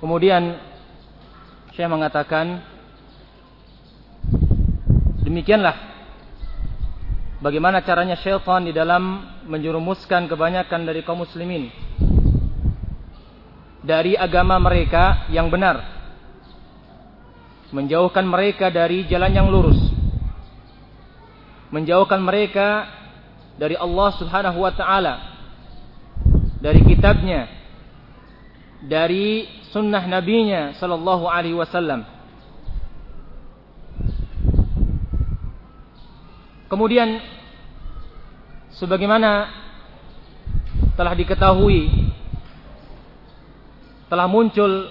Kemudian saya mengatakan demikianlah bagaimana caranya syaitan di dalam menjerumuskan kebanyakan dari kaum muslimin dari agama mereka yang benar menjauhkan mereka dari jalan yang lurus menjauhkan mereka dari Allah Subhanahu wa taala dari kitabnya dari sunnah nabinya sallallahu alaihi wasallam. Kemudian sebagaimana telah diketahui telah muncul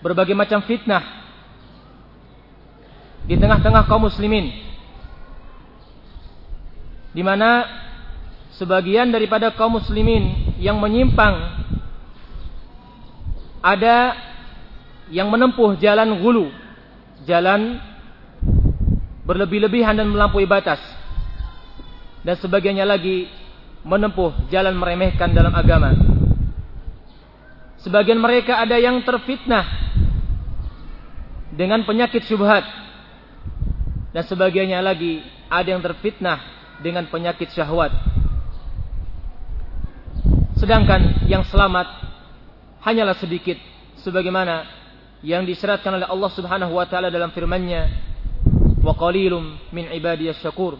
berbagai macam fitnah di tengah-tengah kaum muslimin di mana sebagian daripada kaum muslimin yang menyimpang ada yang menempuh jalan gulu, jalan berlebih-lebihan dan melampaui batas. Dan sebagiannya lagi menempuh jalan meremehkan dalam agama. Sebagian mereka ada yang terfitnah dengan penyakit syubhat. Dan sebagiannya lagi ada yang terfitnah dengan penyakit syahwat. Sedangkan yang selamat hanyalah sedikit sebagaimana yang disyaratkan oleh Allah Subhanahu wa taala dalam firman-Nya wa qalilum min ibadiyas syakur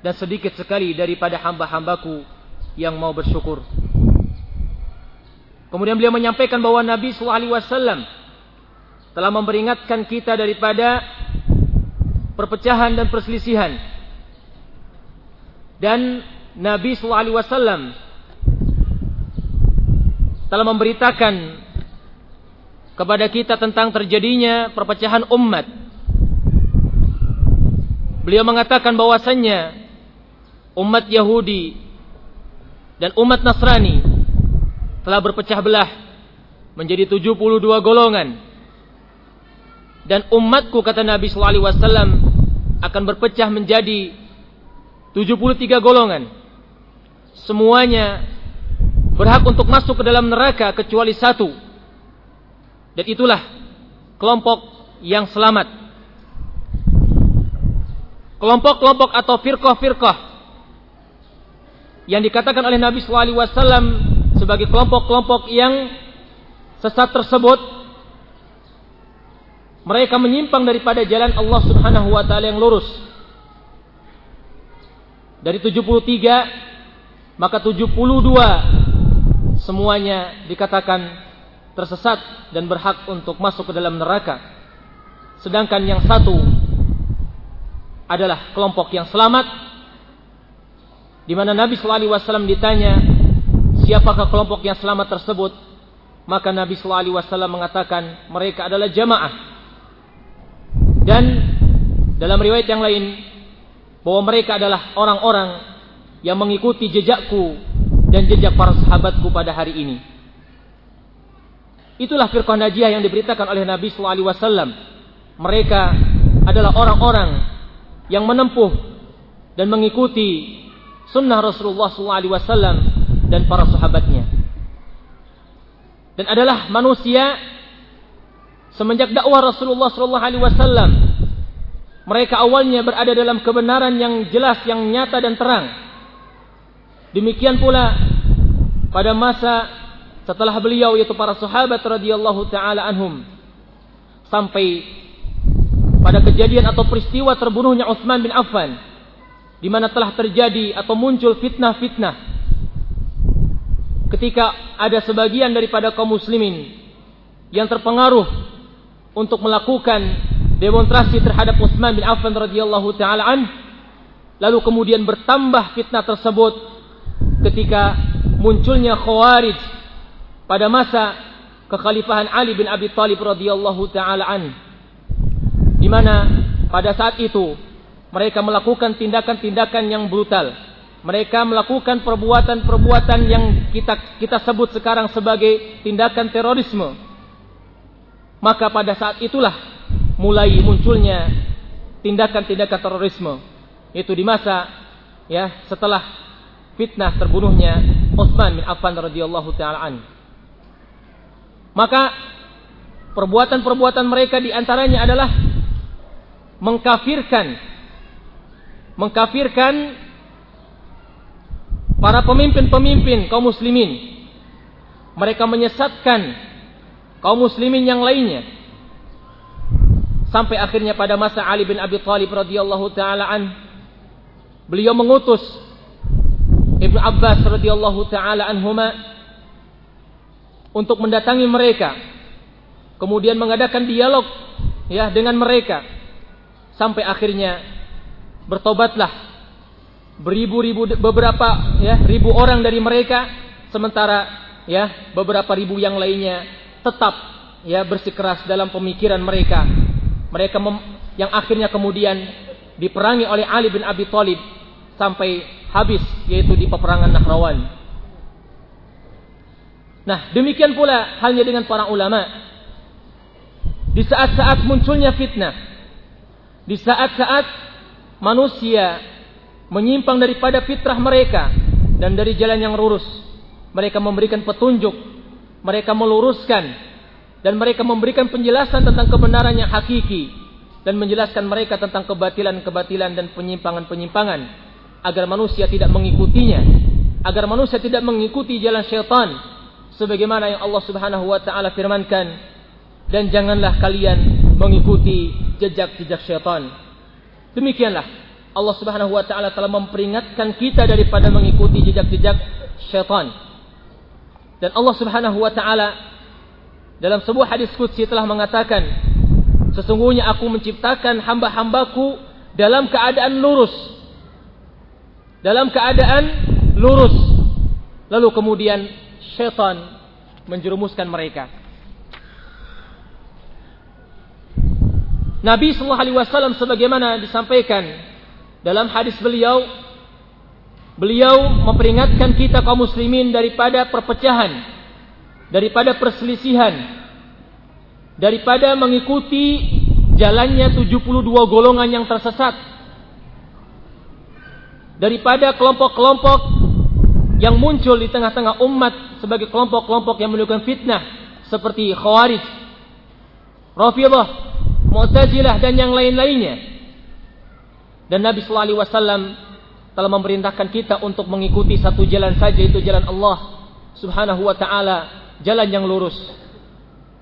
dan sedikit sekali daripada hamba-hambaku yang mau bersyukur. Kemudian beliau menyampaikan bahwa Nabi wasallam telah memperingatkan kita daripada perpecahan dan perselisihan. Dan Nabi wasallam telah memberitakan kepada kita tentang terjadinya perpecahan umat. Beliau mengatakan bahwasannya umat Yahudi dan umat Nasrani telah berpecah belah menjadi 72 golongan. Dan umatku kata Nabi sallallahu alaihi wasallam akan berpecah menjadi 73 golongan. Semuanya berhak untuk masuk ke dalam neraka kecuali satu. Dan itulah kelompok yang selamat. Kelompok-kelompok atau firqah-firqah yang dikatakan oleh Nabi SAW sebagai kelompok-kelompok yang sesat tersebut mereka menyimpang daripada jalan Allah Subhanahu wa taala yang lurus. Dari 73 maka 72 semuanya dikatakan tersesat dan berhak untuk masuk ke dalam neraka. Sedangkan yang satu adalah kelompok yang selamat di mana Nabi sallallahu alaihi wasallam ditanya siapakah kelompok yang selamat tersebut maka Nabi sallallahu alaihi wasallam mengatakan mereka adalah jamaah dan dalam riwayat yang lain bahwa mereka adalah orang-orang yang mengikuti jejakku dan jejak para sahabatku pada hari ini. Itulah firqah najiyah yang diberitakan oleh Nabi sallallahu alaihi wasallam. Mereka adalah orang-orang yang menempuh dan mengikuti sunnah Rasulullah sallallahu alaihi wasallam dan para sahabatnya. Dan adalah manusia semenjak dakwah Rasulullah sallallahu alaihi wasallam mereka awalnya berada dalam kebenaran yang jelas, yang nyata dan terang. Demikian pula pada masa setelah beliau yaitu para sahabat radhiyallahu taala anhum sampai pada kejadian atau peristiwa terbunuhnya Utsman bin Affan di mana telah terjadi atau muncul fitnah-fitnah. Ketika ada sebagian daripada kaum muslimin yang terpengaruh untuk melakukan demonstrasi terhadap Utsman bin Affan radhiyallahu taala an lalu kemudian bertambah fitnah tersebut ketika munculnya Khawarij pada masa kekhalifahan Ali bin Abi Thalib radhiyallahu taala an. Di mana pada saat itu mereka melakukan tindakan-tindakan yang brutal. Mereka melakukan perbuatan-perbuatan yang kita kita sebut sekarang sebagai tindakan terorisme. Maka pada saat itulah mulai munculnya tindakan-tindakan terorisme. Itu di masa ya setelah fitnah terbunuhnya Utsman bin Affan radhiyallahu taala an. Maka perbuatan-perbuatan mereka di antaranya adalah mengkafirkan mengkafirkan para pemimpin-pemimpin kaum muslimin. Mereka menyesatkan kaum muslimin yang lainnya. Sampai akhirnya pada masa Ali bin Abi Thalib radhiyallahu taala an beliau mengutus Ibnu Abbas radhiyallahu taala anhuma untuk mendatangi mereka. Kemudian mengadakan dialog ya dengan mereka. Sampai akhirnya bertobatlah beribu-ribu beberapa ya ribu orang dari mereka. Sementara ya beberapa ribu yang lainnya tetap ya bersikeras dalam pemikiran mereka. Mereka mem, yang akhirnya kemudian diperangi oleh Ali bin Abi Thalib sampai habis yaitu di peperangan Nahrawan nah demikian pula halnya dengan para ulama. Di saat-saat munculnya fitnah di saat-saat manusia menyimpang daripada fitrah mereka dan dari jalan yang lurus, mereka memberikan petunjuk, mereka meluruskan dan mereka memberikan penjelasan tentang kebenaran yang hakiki dan menjelaskan mereka tentang kebatilan-kebatilan dan penyimpangan-penyimpangan agar manusia tidak mengikutinya, agar manusia tidak mengikuti jalan syaitan sebagaimana yang Allah Subhanahu wa taala firmankan dan janganlah kalian mengikuti jejak-jejak syaitan. Demikianlah Allah Subhanahu wa taala telah memperingatkan kita daripada mengikuti jejak-jejak syaitan. Dan Allah Subhanahu wa taala dalam sebuah hadis qudsi telah mengatakan, sesungguhnya aku menciptakan hamba-hambaku dalam keadaan lurus. Dalam keadaan lurus. Lalu kemudian syaitan menjerumuskan mereka. Nabi sallallahu alaihi wasallam sebagaimana disampaikan dalam hadis beliau beliau memperingatkan kita kaum muslimin daripada perpecahan daripada perselisihan daripada mengikuti jalannya 72 golongan yang tersesat daripada kelompok-kelompok yang muncul di tengah-tengah umat sebagai kelompok-kelompok yang menimbulkan fitnah seperti Khawarij, Rafidhah, Mu'tazilah dan yang lain-lainnya. Dan Nabi sallallahu alaihi wasallam telah memerintahkan kita untuk mengikuti satu jalan saja itu jalan Allah Subhanahu wa taala, jalan yang lurus.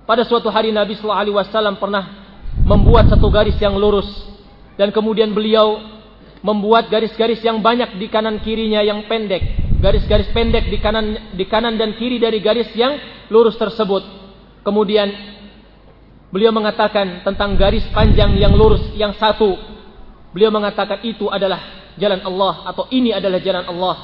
Pada suatu hari Nabi sallallahu alaihi wasallam pernah membuat satu garis yang lurus dan kemudian beliau membuat garis-garis yang banyak di kanan kirinya yang pendek, garis-garis pendek di kanan di kanan dan kiri dari garis yang lurus tersebut. Kemudian Beliau mengatakan tentang garis panjang yang lurus yang satu. Beliau mengatakan itu adalah jalan Allah atau ini adalah jalan Allah.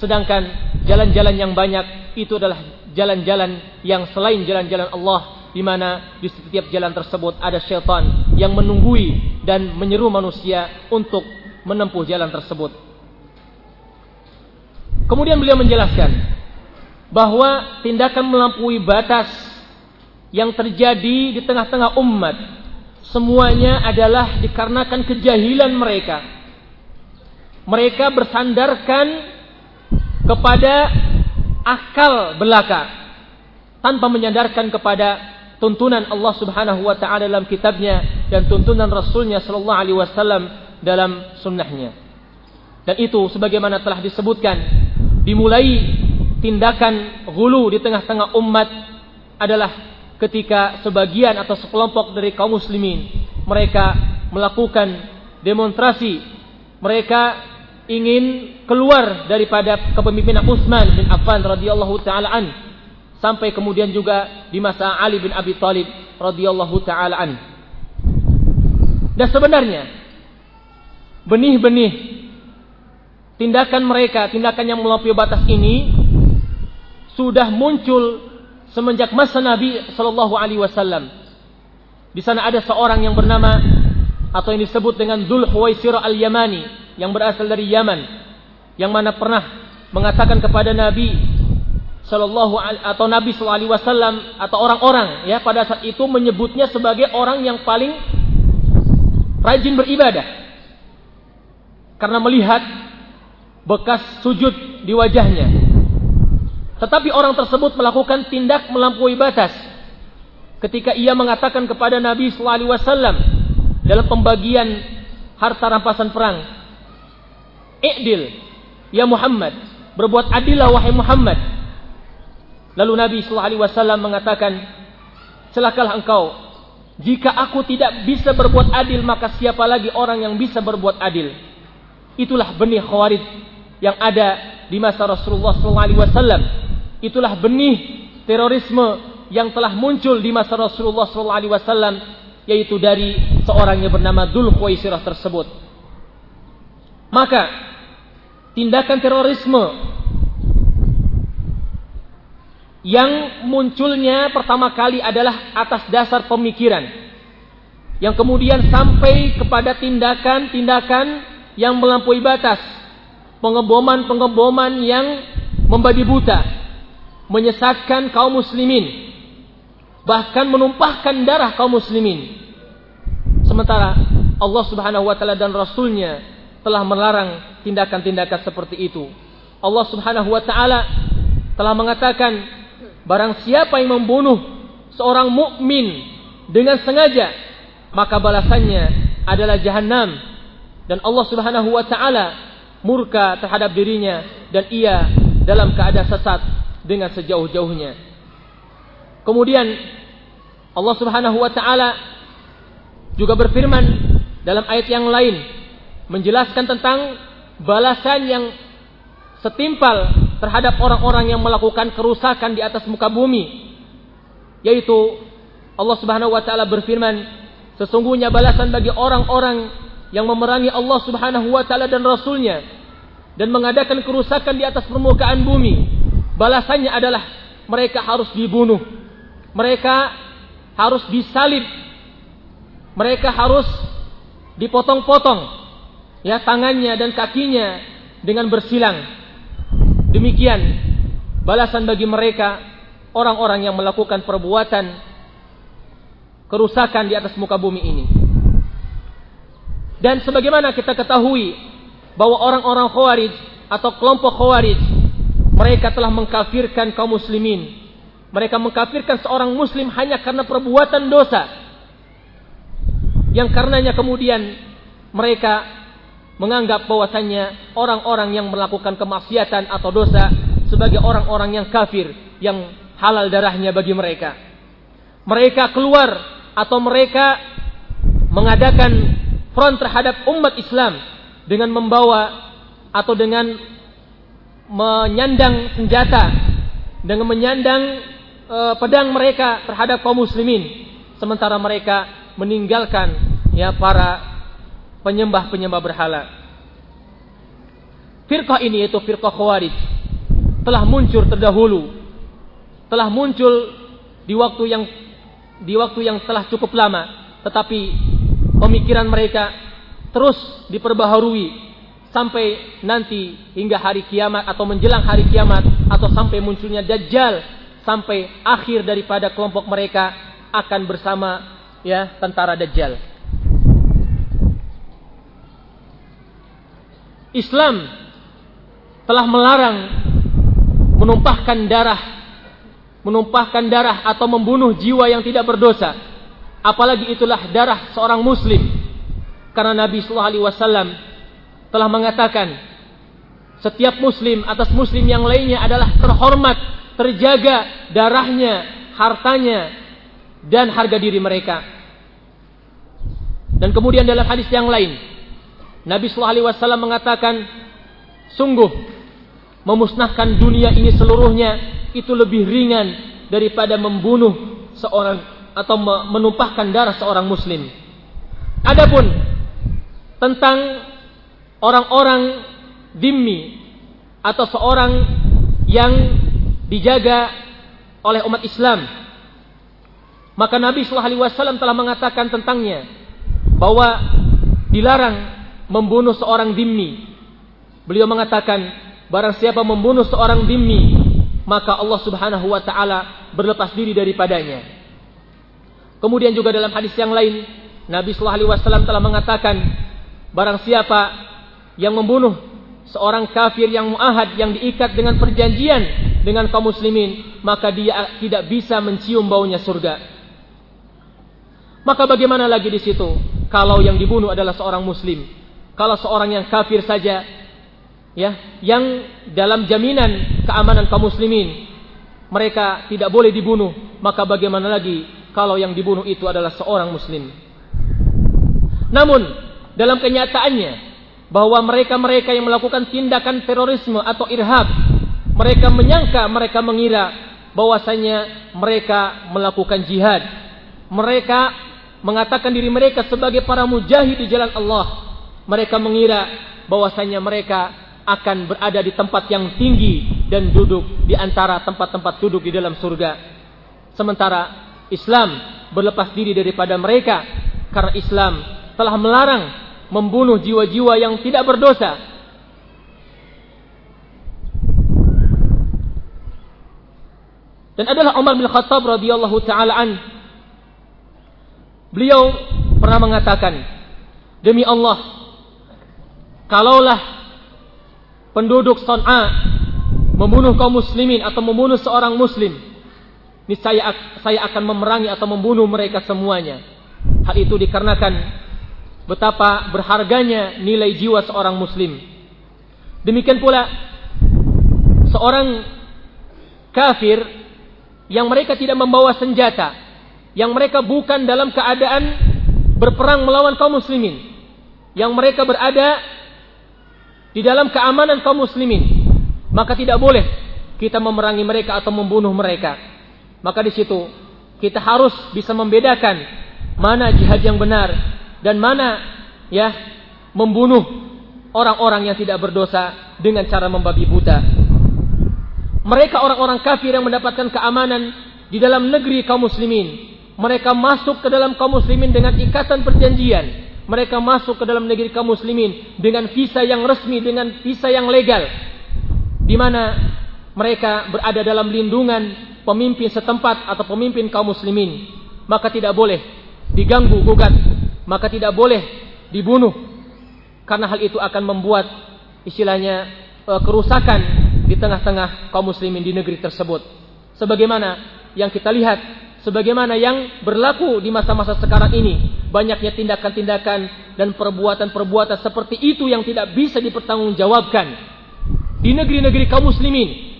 Sedangkan jalan-jalan yang banyak itu adalah jalan-jalan yang selain jalan-jalan Allah di mana di setiap jalan tersebut ada syaitan yang menunggui dan menyeru manusia untuk menempuh jalan tersebut. Kemudian beliau menjelaskan bahwa tindakan melampaui batas yang terjadi di tengah-tengah umat semuanya adalah dikarenakan kejahilan mereka. Mereka bersandarkan kepada akal belaka tanpa menyandarkan kepada tuntunan Allah Subhanahu wa taala dalam kitabnya dan tuntunan Rasulnya sallallahu alaihi wasallam dalam sunnahnya. Dan itu sebagaimana telah disebutkan dimulai tindakan hulu di tengah-tengah umat adalah ketika sebagian atau sekelompok dari kaum muslimin mereka melakukan demonstrasi mereka ingin keluar daripada kepemimpinan Utsman bin Affan radhiyallahu taala an sampai kemudian juga di masa Ali bin Abi Thalib radhiyallahu taala an dan sebenarnya benih-benih tindakan mereka tindakan yang melampaui batas ini sudah muncul semenjak masa Nabi Shallallahu Alaihi Wasallam. Di sana ada seorang yang bernama atau yang disebut dengan Dul Huwaisir al Yamani yang berasal dari Yaman, yang mana pernah mengatakan kepada Nabi Shallallahu atau Nabi Shallallahu Alaihi Wasallam atau orang-orang ya pada saat itu menyebutnya sebagai orang yang paling rajin beribadah karena melihat bekas sujud di wajahnya tetapi orang tersebut melakukan tindak melampaui batas ketika ia mengatakan kepada Nabi sallallahu alaihi wasallam dalam pembagian harta rampasan perang, "I'dil ya Muhammad, berbuat adillah wahai Muhammad." Lalu Nabi sallallahu alaihi wasallam mengatakan, "Celakalah engkau jika aku tidak bisa berbuat adil, maka siapa lagi orang yang bisa berbuat adil?" Itulah benih khawarij yang ada di masa Rasulullah wasallam. Itulah benih terorisme yang telah muncul di masa Rasulullah wasallam yaitu dari seorang yang bernama Dzul Khuwaisirah tersebut. Maka tindakan terorisme yang munculnya pertama kali adalah atas dasar pemikiran yang kemudian sampai kepada tindakan-tindakan yang melampaui batas, pengeboman-pengeboman yang membadi buta, menyesatkan kaum muslimin, bahkan menumpahkan darah kaum muslimin. Sementara Allah Subhanahu wa taala dan rasulnya telah melarang tindakan-tindakan seperti itu. Allah Subhanahu wa taala telah mengatakan barang siapa yang membunuh seorang mukmin dengan sengaja maka balasannya adalah jahanam dan Allah Subhanahu wa taala murka terhadap dirinya dan ia dalam keadaan sesat dengan sejauh-jauhnya. Kemudian Allah Subhanahu wa taala juga berfirman dalam ayat yang lain menjelaskan tentang balasan yang setimpal terhadap orang-orang yang melakukan kerusakan di atas muka bumi yaitu Allah Subhanahu wa taala berfirman sesungguhnya balasan bagi orang-orang yang memerangi Allah Subhanahu wa taala dan rasulnya dan mengadakan kerusakan di atas permukaan bumi balasannya adalah mereka harus dibunuh mereka harus disalib mereka harus dipotong-potong ya tangannya dan kakinya dengan bersilang. Demikian balasan bagi mereka orang-orang yang melakukan perbuatan kerusakan di atas muka bumi ini dan sebagaimana kita ketahui bahwa orang-orang Khawarij atau kelompok Khawarij mereka telah mengkafirkan kaum muslimin. Mereka mengkafirkan seorang muslim hanya karena perbuatan dosa. Yang karenanya kemudian mereka menganggap bahwasannya orang-orang yang melakukan kemaksiatan atau dosa sebagai orang-orang yang kafir yang halal darahnya bagi mereka. Mereka keluar atau mereka mengadakan front terhadap umat Islam dengan membawa atau dengan menyandang senjata dengan menyandang e, pedang mereka terhadap kaum muslimin sementara mereka meninggalkan ya para penyembah-penyembah berhala. Firqah ini yaitu firqah Khawarij telah muncul terdahulu. Telah muncul di waktu yang di waktu yang telah cukup lama, tetapi pemikiran mereka terus diperbaharui sampai nanti hingga hari kiamat atau menjelang hari kiamat atau sampai munculnya dajjal sampai akhir daripada kelompok mereka akan bersama ya tentara dajjal. Islam telah melarang menumpahkan darah menumpahkan darah atau membunuh jiwa yang tidak berdosa apalagi itulah darah seorang muslim karena Nabi sallallahu alaihi wasallam telah mengatakan setiap muslim atas muslim yang lainnya adalah terhormat, terjaga darahnya, hartanya dan harga diri mereka. Dan kemudian dalam hadis yang lain Nabi sallallahu alaihi wasallam mengatakan sungguh memusnahkan dunia ini seluruhnya itu lebih ringan daripada membunuh seorang atau menumpahkan darah seorang muslim. Adapun tentang orang-orang dimmi atau seorang yang dijaga oleh umat Islam, maka Nabi Shallallahu Alaihi Wasallam telah mengatakan tentangnya bahwa dilarang membunuh seorang dimmi. Beliau mengatakan barang siapa membunuh seorang dimmi maka Allah Subhanahu wa taala berlepas diri daripadanya. Kemudian juga dalam hadis yang lain, Nabi Shallallahu Alaihi Wasallam telah mengatakan, barang siapa yang membunuh seorang kafir yang muahad yang diikat dengan perjanjian dengan kaum muslimin, maka dia tidak bisa mencium baunya surga. Maka bagaimana lagi di situ kalau yang dibunuh adalah seorang muslim? Kalau seorang yang kafir saja ya, yang dalam jaminan keamanan kaum muslimin mereka tidak boleh dibunuh, maka bagaimana lagi kalau yang dibunuh itu adalah seorang muslim? Namun dalam kenyataannya bahwa mereka-mereka yang melakukan tindakan terorisme atau irhab, mereka menyangka, mereka mengira bahwasanya mereka melakukan jihad. Mereka mengatakan diri mereka sebagai para mujahid di jalan Allah. Mereka mengira bahwasanya mereka akan berada di tempat yang tinggi dan duduk di antara tempat-tempat duduk di dalam surga. Sementara Islam berlepas diri daripada mereka karena Islam telah melarang membunuh jiwa-jiwa yang tidak berdosa. Dan adalah Umar bin Khattab radhiyallahu taala an. Beliau pernah mengatakan, demi Allah, kalaulah penduduk Son'a membunuh kaum muslimin atau membunuh seorang muslim, niscaya saya akan memerangi atau membunuh mereka semuanya. Hal itu dikarenakan betapa berharganya nilai jiwa seorang muslim. Demikian pula seorang kafir yang mereka tidak membawa senjata, yang mereka bukan dalam keadaan berperang melawan kaum muslimin, yang mereka berada di dalam keamanan kaum muslimin, maka tidak boleh kita memerangi mereka atau membunuh mereka. Maka di situ kita harus bisa membedakan mana jihad yang benar dan mana ya membunuh orang-orang yang tidak berdosa dengan cara membabi buta. Mereka orang-orang kafir yang mendapatkan keamanan di dalam negeri kaum muslimin. Mereka masuk ke dalam kaum muslimin dengan ikatan perjanjian. Mereka masuk ke dalam negeri kaum muslimin dengan visa yang resmi, dengan visa yang legal. Di mana mereka berada dalam lindungan pemimpin setempat atau pemimpin kaum muslimin. Maka tidak boleh diganggu gugat maka tidak boleh dibunuh karena hal itu akan membuat istilahnya e, kerusakan di tengah-tengah kaum muslimin di negeri tersebut sebagaimana yang kita lihat sebagaimana yang berlaku di masa-masa sekarang ini banyaknya tindakan-tindakan dan perbuatan-perbuatan seperti itu yang tidak bisa dipertanggungjawabkan di negeri-negeri kaum muslimin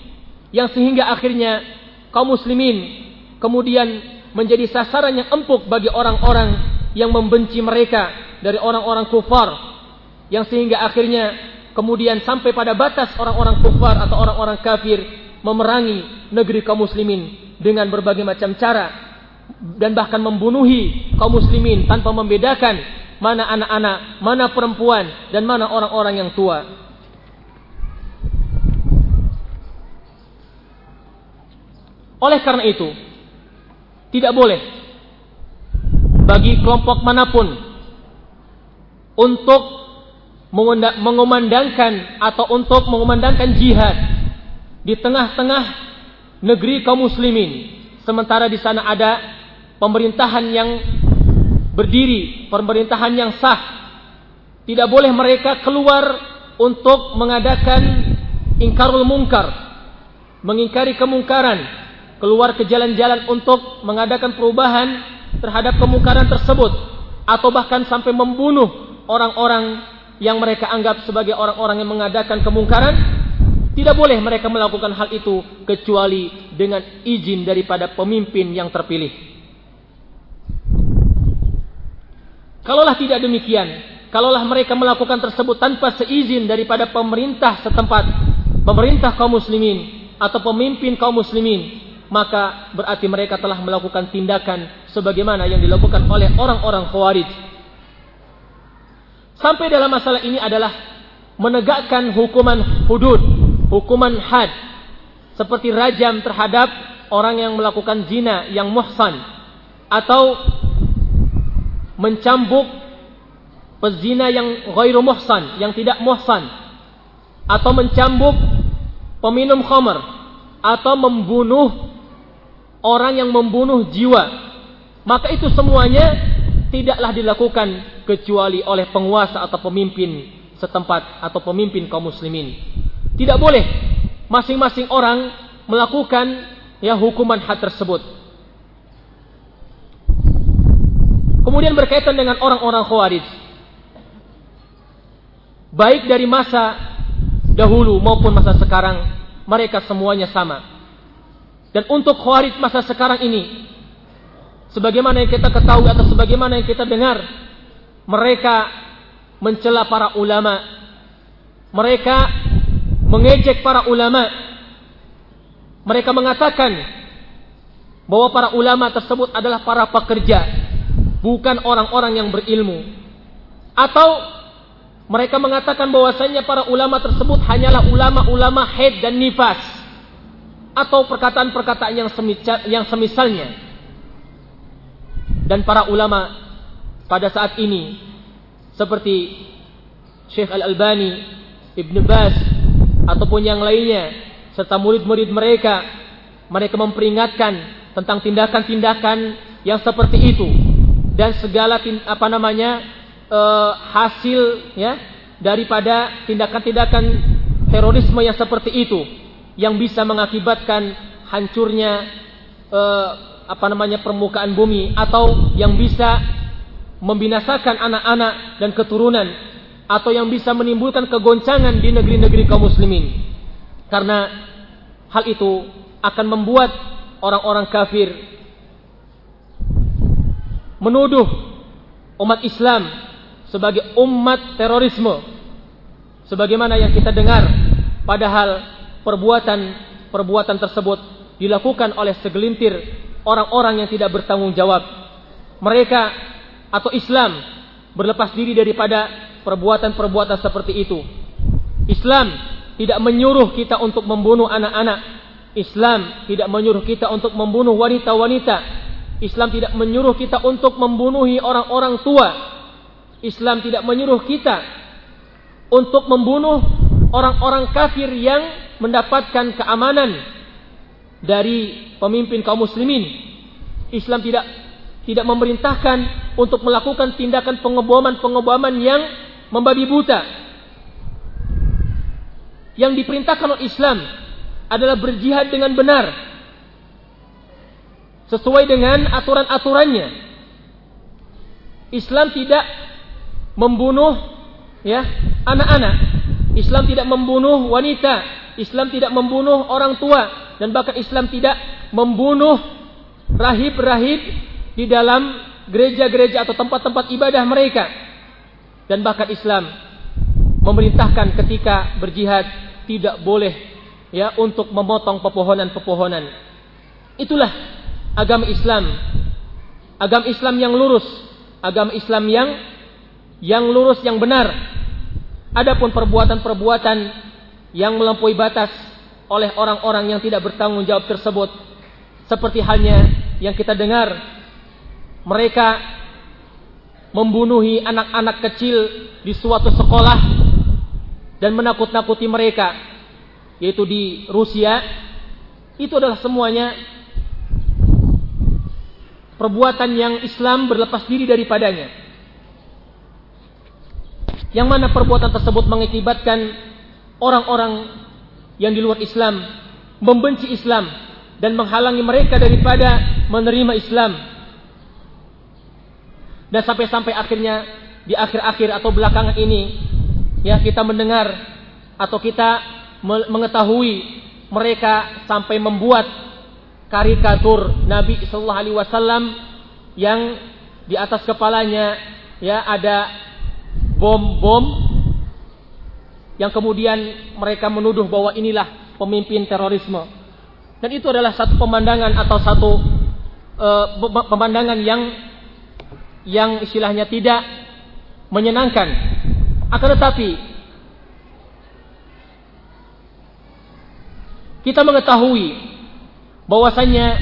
yang sehingga akhirnya kaum muslimin kemudian menjadi sasaran yang empuk bagi orang-orang yang membenci mereka dari orang-orang kufar yang sehingga akhirnya kemudian sampai pada batas orang-orang kufar atau orang-orang kafir memerangi negeri kaum muslimin dengan berbagai macam cara dan bahkan membunuhi kaum muslimin tanpa membedakan mana anak-anak, mana perempuan dan mana orang-orang yang tua. Oleh karena itu, tidak boleh bagi kelompok mana pun untuk mengumandangkan atau untuk mengumandangkan jihad di tengah-tengah negeri kaum muslimin sementara di sana ada pemerintahan yang berdiri, pemerintahan yang sah. Tidak boleh mereka keluar untuk mengadakan ingkarul mungkar, mengingkari kemungkaran, keluar ke jalan-jalan untuk mengadakan perubahan terhadap kemungkaran tersebut atau bahkan sampai membunuh orang-orang yang mereka anggap sebagai orang-orang yang mengadakan kemungkaran tidak boleh mereka melakukan hal itu kecuali dengan izin daripada pemimpin yang terpilih. Kalaulah tidak demikian kalaulah mereka melakukan tersebut tanpa seizin daripada pemerintah setempat pemerintah kaum muslimin atau pemimpin kaum muslimin maka berarti mereka telah melakukan tindakan sebagaimana yang dilakukan oleh orang-orang Khawarij. Sampai dalam masalah ini adalah menegakkan hukuman hudud, hukuman had seperti rajam terhadap orang yang melakukan zina yang muhsan atau mencambuk pezina yang ghairu muhsan, yang tidak muhsan atau mencambuk peminum khamar atau membunuh orang yang membunuh jiwa maka itu semuanya tidaklah dilakukan kecuali oleh penguasa atau pemimpin setempat atau pemimpin kaum muslimin tidak boleh masing-masing orang melakukan ya hukuman had tersebut Kemudian berkaitan dengan orang-orang Khawarij. Baik dari masa dahulu maupun masa sekarang, mereka semuanya sama. Dan untuk Khawarij masa sekarang ini, sebagaimana yang kita ketahui atau sebagaimana yang kita dengar, mereka mencela para ulama. Mereka mengejek para ulama. Mereka mengatakan bahwa para ulama tersebut adalah para pekerja bukan orang-orang yang berilmu. Atau mereka mengatakan bahwasanya para ulama tersebut hanyalah ulama-ulama haid dan nifas atau perkataan-perkataan yang yang semisalnya. Dan para ulama pada saat ini seperti Syekh Al-Albani, Ibn Bas ataupun yang lainnya serta murid-murid mereka mereka memperingatkan tentang tindakan-tindakan yang seperti itu dan segala apa namanya uh, hasil ya daripada tindakan-tindakan terorisme yang seperti itu yang bisa mengakibatkan hancurnya uh, apa namanya permukaan bumi atau yang bisa membinasakan anak-anak dan keturunan atau yang bisa menimbulkan kegoncangan di negeri-negeri kaum muslimin. Karena hal itu akan membuat orang-orang kafir menuduh umat Islam sebagai umat terorisme. Sebagaimana yang kita dengar padahal perbuatan-perbuatan tersebut dilakukan oleh segelintir orang-orang yang tidak bertanggung jawab. Mereka atau Islam berlepas diri daripada perbuatan-perbuatan seperti itu. Islam tidak menyuruh kita untuk membunuh anak-anak. Islam tidak menyuruh kita untuk membunuh wanita-wanita. Islam tidak menyuruh kita untuk membunuhi orang-orang tua. Islam tidak menyuruh kita untuk membunuh orang-orang kafir yang mendapatkan keamanan dari pemimpin kaum muslimin. Islam tidak tidak memerintahkan untuk melakukan tindakan pengeboman-pengeboman yang membabi buta. Yang diperintahkan oleh Islam adalah berjihad dengan benar sesuai dengan aturan-aturannya. Islam tidak membunuh ya anak-anak. Islam tidak membunuh wanita. Islam tidak membunuh orang tua dan bahkan Islam tidak membunuh rahib-rahib di dalam gereja-gereja atau tempat-tempat ibadah mereka. Dan bahkan Islam memerintahkan ketika berjihad tidak boleh ya untuk memotong pepohonan-pepohonan. Itulah agama Islam. Agama Islam yang lurus, agama Islam yang yang lurus yang benar. Adapun perbuatan-perbuatan yang melampaui batas oleh orang-orang yang tidak bertanggung jawab tersebut seperti halnya yang kita dengar mereka membunuhi anak-anak kecil di suatu sekolah dan menakut-nakuti mereka yaitu di Rusia itu adalah semuanya perbuatan yang Islam berlepas diri daripadanya. Yang mana perbuatan tersebut mengakibatkan orang-orang yang di luar Islam membenci Islam dan menghalangi mereka daripada menerima Islam. Dan sampai-sampai akhirnya di akhir-akhir atau belakangan ini ya kita mendengar atau kita mengetahui mereka sampai membuat karikatur Nabi Shallallahu Alaihi Wasallam yang di atas kepalanya ya ada bom-bom yang kemudian mereka menuduh bahwa inilah pemimpin terorisme dan itu adalah satu pemandangan atau satu uh, pemandangan yang yang istilahnya tidak menyenangkan akan tetapi kita mengetahui bahwasanya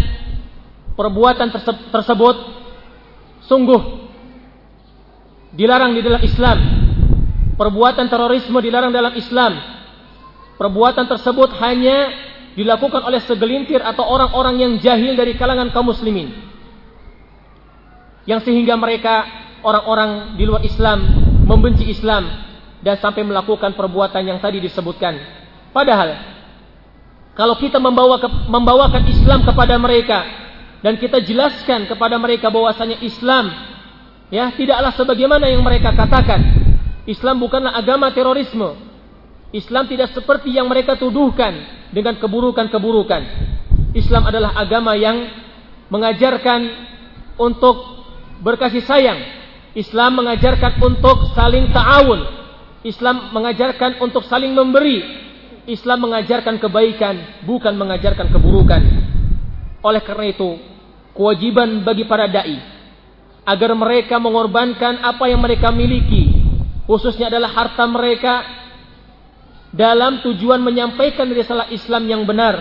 perbuatan tersebut sungguh dilarang di dalam Islam. Perbuatan terorisme dilarang dalam Islam. Perbuatan tersebut hanya dilakukan oleh segelintir atau orang-orang yang jahil dari kalangan kaum muslimin. Yang sehingga mereka orang-orang di luar Islam membenci Islam dan sampai melakukan perbuatan yang tadi disebutkan. Padahal kalau kita membawa ke, membawakan Islam kepada mereka dan kita jelaskan kepada mereka bahwasanya Islam Ya, tidaklah sebagaimana yang mereka katakan. Islam bukanlah agama terorisme. Islam tidak seperti yang mereka tuduhkan dengan keburukan-keburukan. Islam adalah agama yang mengajarkan untuk berkasih sayang. Islam mengajarkan untuk saling ta'awun. Islam mengajarkan untuk saling memberi. Islam mengajarkan kebaikan, bukan mengajarkan keburukan. Oleh karena itu, kewajiban bagi para dai agar mereka mengorbankan apa yang mereka miliki khususnya adalah harta mereka dalam tujuan menyampaikan risalah Islam yang benar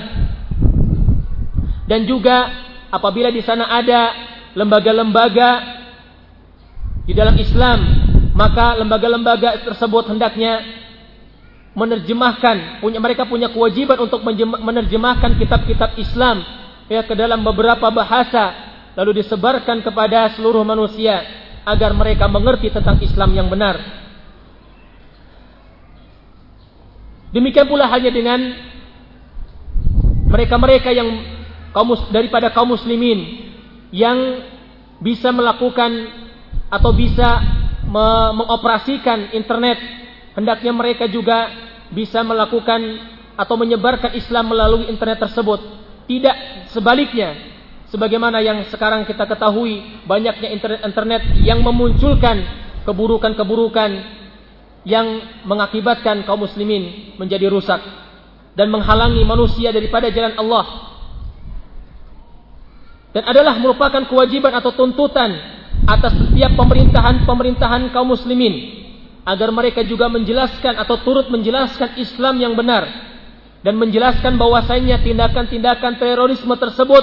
dan juga apabila di sana ada lembaga-lembaga di dalam Islam maka lembaga-lembaga tersebut hendaknya menerjemahkan punya mereka punya kewajiban untuk menerjemahkan kitab-kitab Islam ya ke dalam beberapa bahasa lalu disebarkan kepada seluruh manusia agar mereka mengerti tentang Islam yang benar. Demikian pula halnya dengan mereka-mereka yang kaum daripada kaum muslimin yang bisa melakukan atau bisa mengoperasikan internet. Hendaknya mereka juga bisa melakukan atau menyebarkan Islam melalui internet tersebut. Tidak sebaliknya sebagaimana yang sekarang kita ketahui banyaknya internet-internet yang memunculkan keburukan-keburukan yang mengakibatkan kaum muslimin menjadi rusak dan menghalangi manusia daripada jalan Allah dan adalah merupakan kewajiban atau tuntutan atas setiap pemerintahan-pemerintahan kaum muslimin agar mereka juga menjelaskan atau turut menjelaskan Islam yang benar dan menjelaskan bahwasanya tindakan-tindakan terorisme tersebut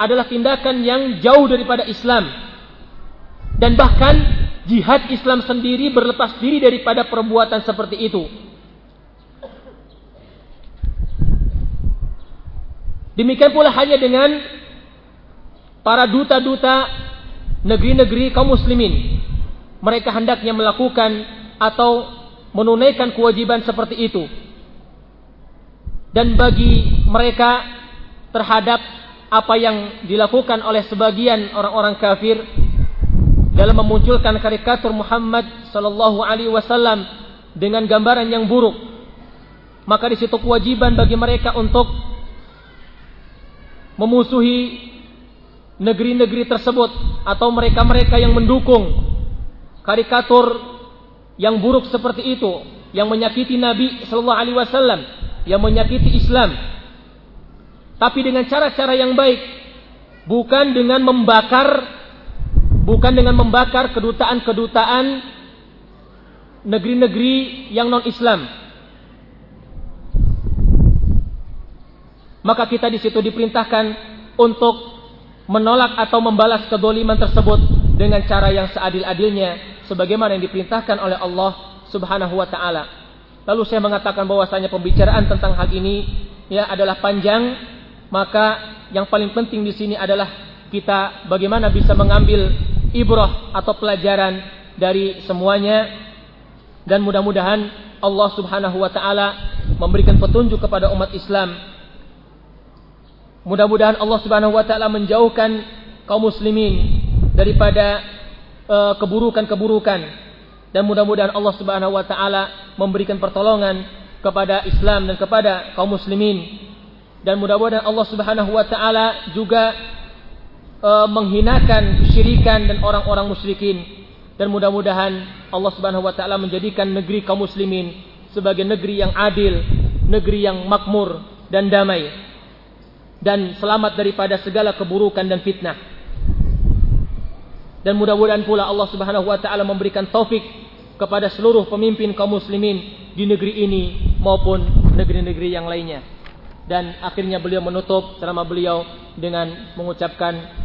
adalah tindakan yang jauh daripada Islam. Dan bahkan jihad Islam sendiri berlepas diri daripada perbuatan seperti itu. Demikian pula hanya dengan para duta-duta negeri-negeri kaum muslimin. Mereka hendaknya melakukan atau menunaikan kewajiban seperti itu. Dan bagi mereka terhadap apa yang dilakukan oleh sebagian orang-orang kafir dalam memunculkan karikatur Muhammad sallallahu alaihi wasallam dengan gambaran yang buruk. Maka di situ kewajiban bagi mereka untuk memusuhi negeri-negeri tersebut atau mereka-mereka yang mendukung karikatur yang buruk seperti itu yang menyakiti Nabi sallallahu alaihi wasallam yang menyakiti Islam. Tapi dengan cara-cara yang baik bukan dengan membakar bukan dengan membakar kedutaan-kedutaan negeri-negeri yang non-Islam maka kita di situ diperintahkan untuk menolak atau membalas kedoliman tersebut dengan cara yang seadil-adilnya sebagaimana yang diperintahkan oleh Allah Subhanahu wa taala. Lalu saya mengatakan bahwasanya pembicaraan tentang hal ini ya adalah panjang maka yang paling penting di sini adalah kita bagaimana bisa mengambil ibrah atau pelajaran dari semuanya. Dan mudah-mudahan Allah Subhanahu wa taala memberikan petunjuk kepada umat Islam. Mudah-mudahan Allah Subhanahu wa taala menjauhkan kaum muslimin daripada uh, keburukan-keburukan. Dan mudah-mudahan Allah Subhanahu wa taala memberikan pertolongan kepada Islam dan kepada kaum muslimin. Dan mudah-mudahan Allah Subhanahu wa taala juga uh, menghinakan kesyirikan dan orang-orang musyrikin. Dan mudah-mudahan Allah Subhanahu wa taala menjadikan negeri kaum muslimin sebagai negeri yang adil, negeri yang makmur dan damai. Dan selamat daripada segala keburukan dan fitnah. Dan mudah-mudahan pula Allah Subhanahu wa taala memberikan taufik kepada seluruh pemimpin kaum muslimin di negeri ini maupun negeri-negeri yang lainnya. Dan akhirnya beliau menutup selama beliau dengan mengucapkan